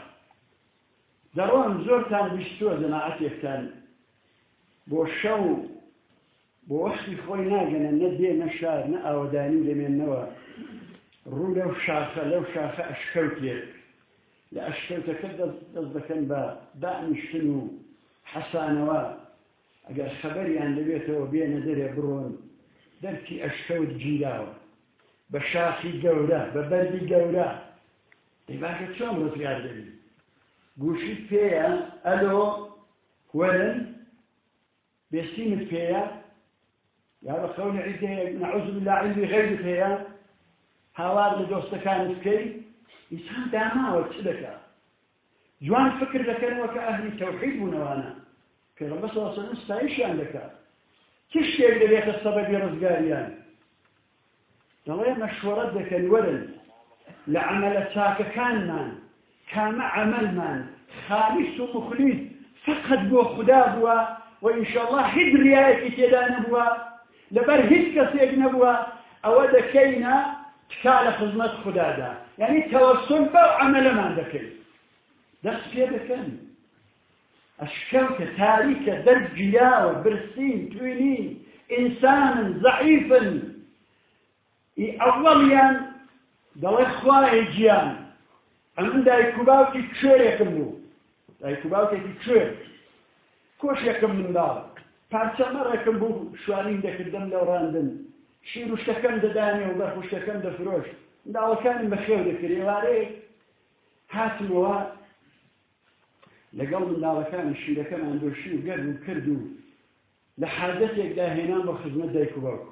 دەڕۆن زۆرتان بیستووە جەماعەتێکتان بۆ شەو بۆ وەختی خۆی ناگەنە نە دێ نە شار نە ئاوەدانی دەمێننەوە ڕوو لەو شاخە لەو شاخە ئەشکەوتێک لە ئەشکەوتەکە دەست دەکەن بە دانیشتن و حەسانەوە. ئەگەر خەبەریان دەبێتەوە بێنە دەرێ بڕۆن. دەرکی ئەشکەوت گیراوە بە شاخی گەورە بە بەردی گەورە. باشە چۆن ڕزگار دەبی گوشیت پێیە ئەلۆ وەرن بێسیمت پێیە؟ بە خەونە عیدەیە نەعوذ بالله علمی غەیرت هەیە هاوار لە دۆستەکانت بکەی ئینسان داماوە چ دەکات جوان فکر دەکەنەوە کە ئەهلی تەوحید بوونەوانە پێغەمبەر صلی الله علیه وسلم ستایشیان دەکات چ شتێک دەبێتە سەبەبی ڕزگاریان دەڵێ مەشوەرەت دەکەن وەرن لعمل چاکەکانمان کامە عملمان خالص و مخلیص فقط بۆ خدا بووە و ئینشاءالله هیچ ریایەکی تێدا نەبووە لەبەر هیچ کەسێک نەبووە ئەوە دەکەینە تکا لە خزمەت خدادا یعنی تەوەسل بەو عملەمان دەکەین. دەست پێ دەکەن. ئەشکەوتە تاریکە دەرگیاوە برسین توێنی ئینسانن زەعیفن ئەوەڵیان دەڵێ خوایە گیان. ئەمن دایک و باوکی کوێرێکم بوو. دایک و باوکێکی کوێر؟ کۆشێکم منداڵ پارچەمەڕێکم بوو شوانین دەکردم لە ڕاندن. شیر و شتەکەم دەدانێ و بەرخوشتەکەم دەفرۆش. منداڵەکانم بەخێو دەکرد ێوارەیە هاتمەوە. لەگەڵ منداڵەکانی شیرەکەمان دۆشی و گەرد و کرد و لە حادەتێکدا هێنان بە خزمەت دایک و باوک.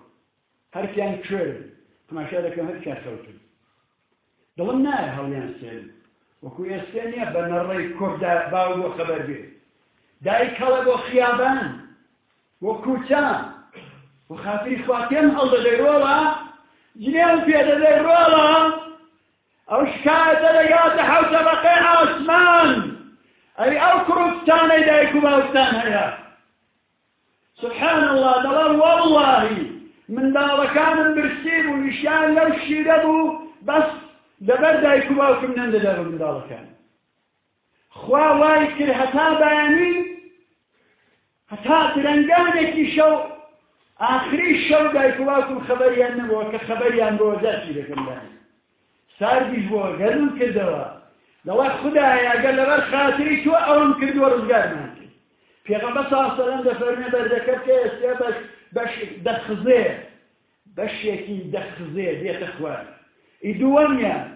هەرکیان کوێر تماشا دەکەم هەرکیان خەوتن دڵم نایە هەڵیان سێن. وەکو ئێستا نییە بە نەڕێی کۆردا باو بۆ خەبەر بێ. دای کەڵە بۆ خیابان. بۆ کوچە و خاتری خواتێم هەڵدەدەی ڕۆڵە جنێم پێدەدەی ڕۆڵە. ئەو شکایەتە لە یادە حوتە بەقەی ئاسمان ئەی ئەو کوڕستانەی دایک و باوستان هەیە. سبحان الله دەڵێ واللهی منداڵەکانم برسی بوو نیشان لەو شیرە بوو بەس لەبەر دایک و باوکم نەندەدا بە منداڵەکان. خوا وای کرد هەتا بەیانی هەتا درەنگانێکی شەو ئاخری شەو دایک و باوکم خەبەریان نەبووە کە خەبەریان بۆ وەزاتی دەکەمدانی ساردیش بۆ گەرم کردەوە. دەڵێ خدایە ئەگەر لەبەر خاتری تۆ ئەوم کردووە ڕزگارمان کرد. پێغەمبەر ساسەلەم دەفەرمێ بەردەکە کە ئێستا بەش دەخزێ. بەشێکی دەخزێ دێتە خوار. ئی دووەمیان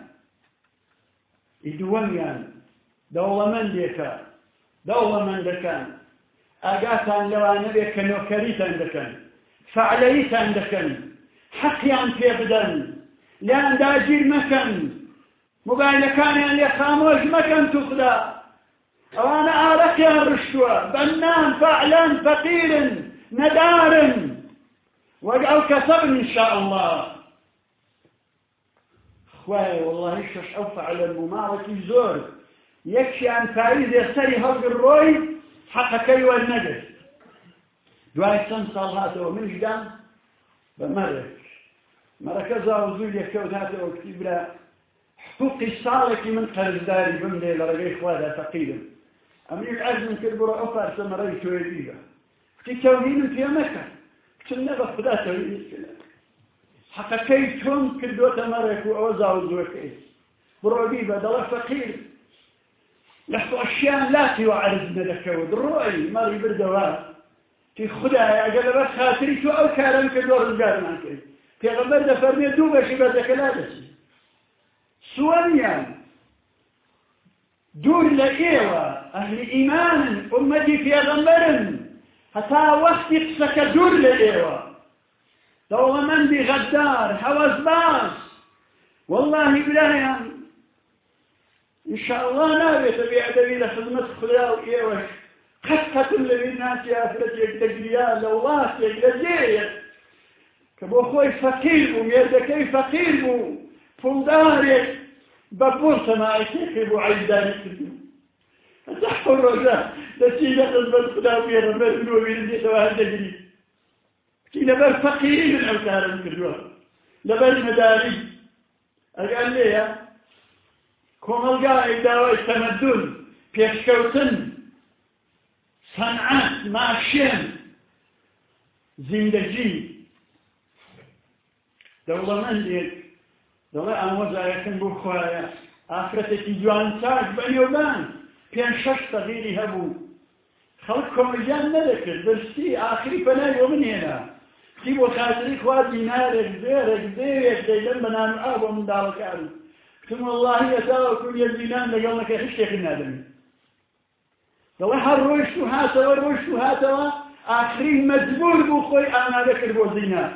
ئی دووەمیان دەوڵەمەندێکە. دەوڵەمەندەکان. ئاگاتان لەوانە بێ کە نۆکەریتان دەکەن فعلەیتان دەکەن حەقیان پێ بدەن لیان داگیر مەکەن موبایلەکانیان لێ خامۆش مەکەن توخدا ئەوانە ئارەقیان ڕشتووە بەنان فعلان فەقیرن نەدارن وەک ئەو کەسەبن ئینشاء الله. خوایە والله شەش ئەو فعلە مماڵێکی زۆر یەکیان پاییزێ سەری هەڵگر ڕۆی حەقەکەی وەرنەگرت دوای چەند ساڵ هاتەوە منیشدان بە مەرێک مەرەکە زاو زوو لێکەوت هاتەوە کتی برا حقوقی ساڵێکی من قەرزداری بم لێ لە ڕێگەی خوادا فەقیرم ئەمریک عەرزم کرد بڕۆ ئەو پارچە مەڕەی تۆی بیبە کتی تەوهینم پێ مەکە کچم نەبە خدا تەوهین حەقەکەی تۆم کردوتە مەڕێک و ئەوە زاو زوەکەی بڕۆ بیبە دەڵە فەقیر لە خۆشیان لاتی و عەرز نەدەکەوت ڕۆی مەڕی بردەوە تی خدای ئەگەر لەبەر خاتری تۆ ئەو کارم کردوە ڕزگارمان کرد پێغەمبەر دەفەرمێ دوو بەشی بەردەکە لا دەچی سوەمیان دوور لە ئێوە ئەهلی ئیمانن ئومەتی پێغەمبەرن هەتا وەختی قسەکە دوور لە ئێوە دەوڵەمەندی غەدار حەوەز باس. والله برایان ئینشاءالله نابێتە بێعدەوی لە خزمەت خدا و ئێوەش قەت قەتم لەوی ناسی ئافرەتێک دەگریا لە وڵاتێک لە جێیەک کە بۆ خۆی فەقیر بوو مێردەکەی فەقیر بوو پوڵدارێک بە پۆل سەماعەکێکی بۆ عیدداری کردو هەتا ڕۆژە دەچی لە خزمەت خدا و پێغەمبەر بنەوە وێرزێتەوە هەردەگری کتی لەبەر فەقیری من ئەو کارم کردووە لەبەر مەداری ئەگەر لێیە کۆمەلگایەک داوای تەمەدون پێشکەوتن سەنعەت ماشێن زیندەجی. دەوڵەمەندێک دەڵێ ئامۆزایەکەم بۆ خوایە ئافرەتێکی جوان چاک بەنێوبان پێنج شەش تەغیری هەبوو. خەڵک کۆمەجیان نەدەکرد بەرسی ئاخری پەنای منێنە کی بۆ خاتری خوا دینارێک زێرێک زێوێک دەیدەن بە نام ئا بۆ منداڵەکان کتم واللهی ئەتاوە کون یەک دینان لەگەڵ نەکە هیچ شتێکی نادەمی دەڵێ هەر ڕۆیشت و هاتەوە ڕۆیشت و هاتەوە ئاخری مەجبور بوو خۆی ئامادە کرد بۆ زینار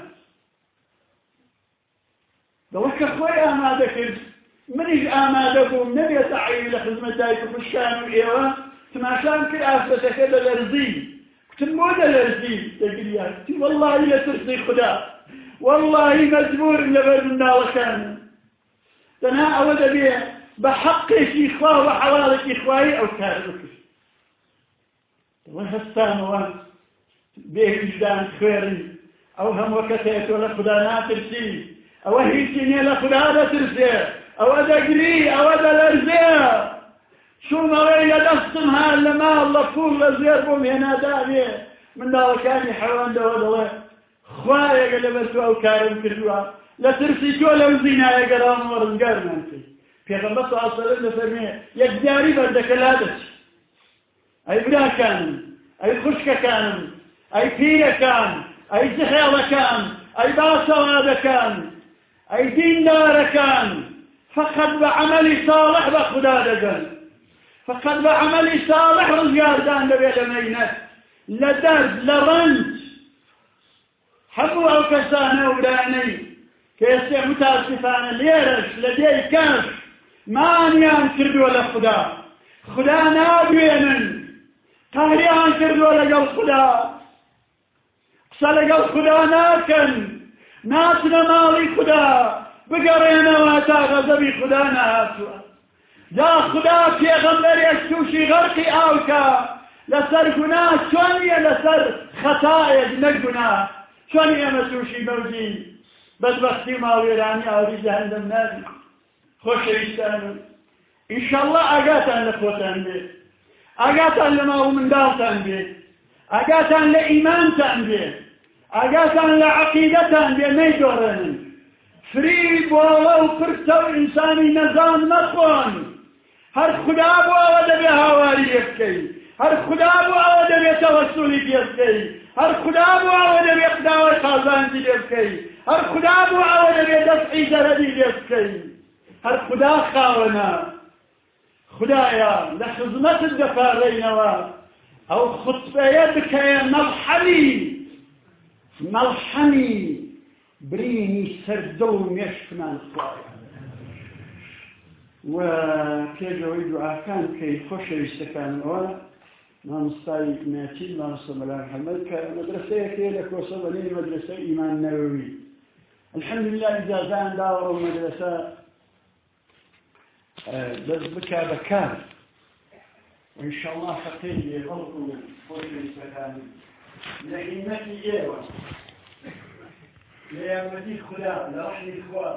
دەڵێ کە خۆی ئامادە کرد منیش ئامادە بووم نەبێتە عیلی لە خزمەت دایک و خوشکان و ئێوە تماشام کرد ئافرەتەکە دەلەرزی كتم مو دلرزي تقريا والله لا ترضي خدا. والله مجبور لبر تەنها ئەوە دەبێ بە حەقێکی خوا و حەواڵێکی خوایی ئەو کار بکرد. هەستانەوە بێویژدان خوێرن ئەو هەموو کەسێک تۆ لە خدا ناترسی. ئەوە هیچی نییە لە خدا دەترسێ. ئەوە دەگری ئەوە دەلەرزێ. چوونەوەی لە دەستم ها لە ماڵ لە پول لە زێر بۆم هێناداوێ منداڵەکانی حەوەندەوە دەڵێ خوایەگە لە بەسو ئەو کارم کردووە. لە ترسی تۆ لەم زینایە گەرانەوە ڕزگار نانسی پێغەمبەر صلی الله علیه و سلم فەرمێ یەکداری بەردەکە لا دەچ. ئەی براکانم ئەی خوشکەکانم ئەی پیرەکان ئەی زخێڵەکان ئەی باسەوادەکان ئەی دیندارەکان. فقط بەعملی صالح بە خدا دەگەن. فقط بەعملی صالح ڕزگاردان دەبێت لە مەینەت لە دەرد لە ڕەنج. هەموو ئەو کەسانە ورانەی کە ئێستا متاسفانە لێرەش لە دێی کەش مانیان کردووە لە خوددا. خوددا نادوێنن قهریان کردووە لەگەڵ خوددا. قسە لەگەڵ خوددا ناکەن. ناچنە ماڵی خوددا. بگەڕێنەوە تا غەزەبی خوددا نهاتووە جا خوددا پێغەمبەرێک تووشی غەرقی ئاوکە لەسەر گونا چۆنیە لەسەر خەتایەک نەگونا چۆن ئێمە تووشی بەوجین بەدبختی ماوێرانی ئاوری جەهەندەم نابی. خۆشەویستان ئینشەڵڵا ئاگاتان لە خۆتان بێت ئاگاتان لە ماو منداڵتان بێت ئاگاتان لە ئیمانتان بێت ئاگاتان لە عەقیدەتان بێ. نەیدۆڕێنن فری بۆڵە و پرتە و ئینسانی نەزان مەخۆن. هەر خدا بۆ ئەوە دەبێ هاواری لێ بکەیت هەر خدا بۆ ئەوە دەبێت تەوەسولی پێ بکەیت هەر خدا بۆ ئەوە دەبێت داوای قازانجی لێ بکەیت هەر خدا بۆ ئەوە دەبێت دەستعی زەرەبی لێ بکەیت هەر خدا خاوەنە خدایە لە خزمەتت دەپارڕێینەوە ئەو خوتبەیە بکەیە مەڵحەمی مەڵحەمی برینی سەردڵ و مێشکمان خوایە و پێشەوەی دوعاکان کەی خۆشەویستەکانەوە مامۆستای ناچین مامۆستا مەلان حەمەد کە مەدرسەیەکێ لە کۆسەبەنی مەدرسە ئیمان نەوەوی الحمد لله ئیجازان داوە و مەدرسە دەست بکا بەکار وإن شاء الله فقير يغلق خوشویستەکان لە حیمەتی ئێوە لە یارمەتی خدا لە ڕحمی خوا